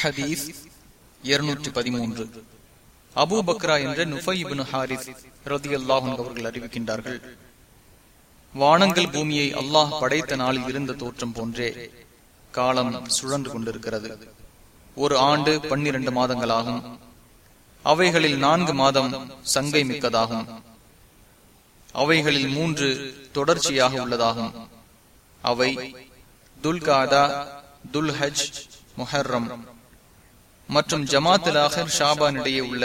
ஹதீஸ் இருநூற்றி பதிமூன்று. அபு பக்ரா என்ற நுஃபைபின் ஹாரிஸ் ரதி அல்லாஹும் அவர்கள் அறிவிக்கின்றார்கள் வானங்கள் பூமியை அல்லாஹ் படைத்த நாளில் இருந்த தோற்றம் போன்றே காலம் சுழன்று கொண்டிருக்கிறது. ஒரு ஆண்டு பன்னிரண்டு மாதங்களாகும். அவைகளில் நான்கு மாதம் சங்கை மிக்கதாகும். அவைகளில் மூன்று தொடர்ச்சியாக உள்ளதாகும். அவை துல்காதா துல்ஹஜ் முஹர்ரம் மற்றும் ஜமாத்தில் ஆஹர் ஷாபான் இடையே உள்ள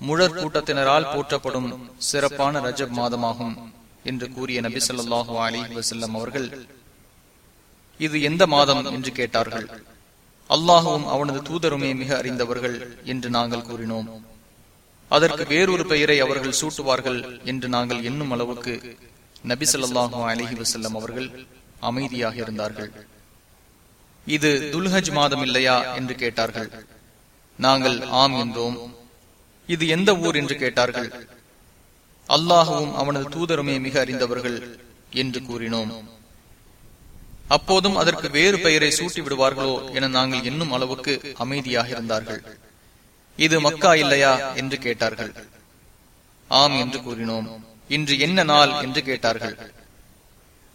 முழற் கூட்டத்தினரால் போற்றப்படும் சிறப்பான ரஜப் மாதமாகும் என்று கூறிய நபி சொல்லாஹு அலி வசல்லம் அவர்கள் இது எந்த மாதம்? என்று கேட்டார்கள். அல்லாஹுவும் அவனது தூதருமே மிக அறிந்தவர்கள் என்று நாங்கள் கூறினோம். அதற்கு வேறொரு பெயரை அவர்கள் சூட்டுவார்கள் என்று நாங்கள் எண்ணும் அளவுக்கு நபி சொல்லாஹு அலிஹி வசல்லம் அவர்கள் அமைதியாக இருந்தார்கள். இது துல்ஹஜ் மாதம் இல்லையா என்று கேட்டார்கள். நாங்கள் ஆம் என்றோம். இது எந்த ஊர் என்று கேட்டார்கள். அல்லாஹுவும் அவனது தூதருமே மிக அறிந்தவர்கள் என்று கூறினோம். அப்போதும் அதற்கு வேறு பெயரை சூட்டி விடுவார்களோ என நாங்கள் என்னும் அளவுக்கு அமைதியாக இருந்தார்கள். இது மக்கா இல்லையா என்று கேட்டார்கள். ஆம் என்று கூறினோம். இன்று என்ன நாள் என்று கேட்டார்கள்.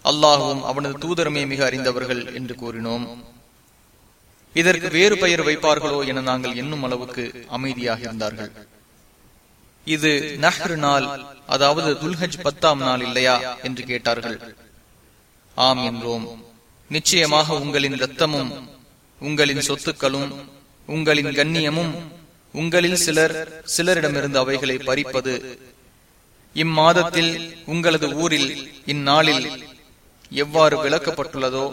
அல்லாஹுவும் அவனது தூதரமே மிக அறிந்தவர்கள் என்று கூறினோம். இதற்கு வேறு பெயர் வைப்பார்களோ என நாங்கள் என்னும் அளவுக்கு அமைதியாக இருந்தார்கள். இது நஹ்ரு நாள் அதாவது துல்ஹஜ் பத்தாம் நாள் இல்லையா என்று கேட்டார்கள். ஆம் என்றோம். நிச்சயமாக உங்களின் இரத்தமும் உங்களின் சொத்துக்களும் உங்களின் கண்ணியமும் உங்களில் சிலர் சிலரிடமிருந்து அவைகளை பறிப்பது இம்மாதத்தில் உங்களது ஊரில் இந்நாளில் எவ்வாறு விளக்கப்பட்டுள்ளதோ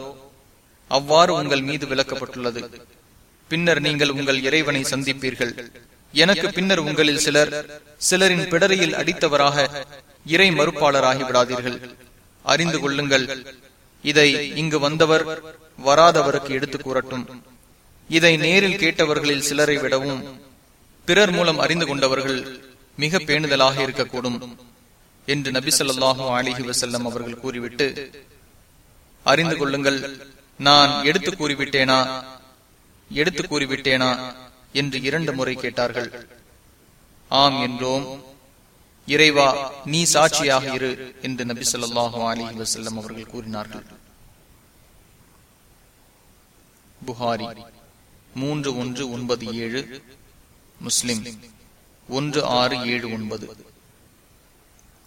அவ்வாறு உங்கள் மீது விளக்கப்பட்டுள்ளது. பின்னர் நீங்கள் உங்கள் இறைவனை சந்திப்பீர்கள். எனக்கு பின்னர் உங்களில் சிலர் சிலரின் பிடரியில் அடித்தவராக இறை மறுப்பாளராகி விடாதீர்கள். அறிந்து கொள்ளுங்கள் இதை இங்கு வந்தவர் வராதவருக்கு எடுத்து கூறட்டும். இதை நேரில் கேட்டவர்களில் சிலரை விடவும் பிறர் மூலம் அறிந்து கொண்டவர்கள் மிக பேணுதலாக இருக்கக்கூடும் என்று நபி சொல்லாஹு அலிஹி வசல்லம் அவர்கள் கூறிவிட்டு அறிந்து கொள்ளுங்கள் நான் எடுத்து கூறிவிட்டேனா? எடுத்து கூறிவிட்டேனா? என்று இரண்டு முறை கேட்டார்கள். ஆம் என்றோம். இறைவா நீ சாட்சியாக இரு என்று நபி சொல்லாஹு அலி வசல்லம் அவர்கள் கூறினார்கள். புகாரி மூன்று ஒன்று ஒன்பது ஏழு முஸ்லிம் ஒன்று ஆறு ஏழு ஒன்பது.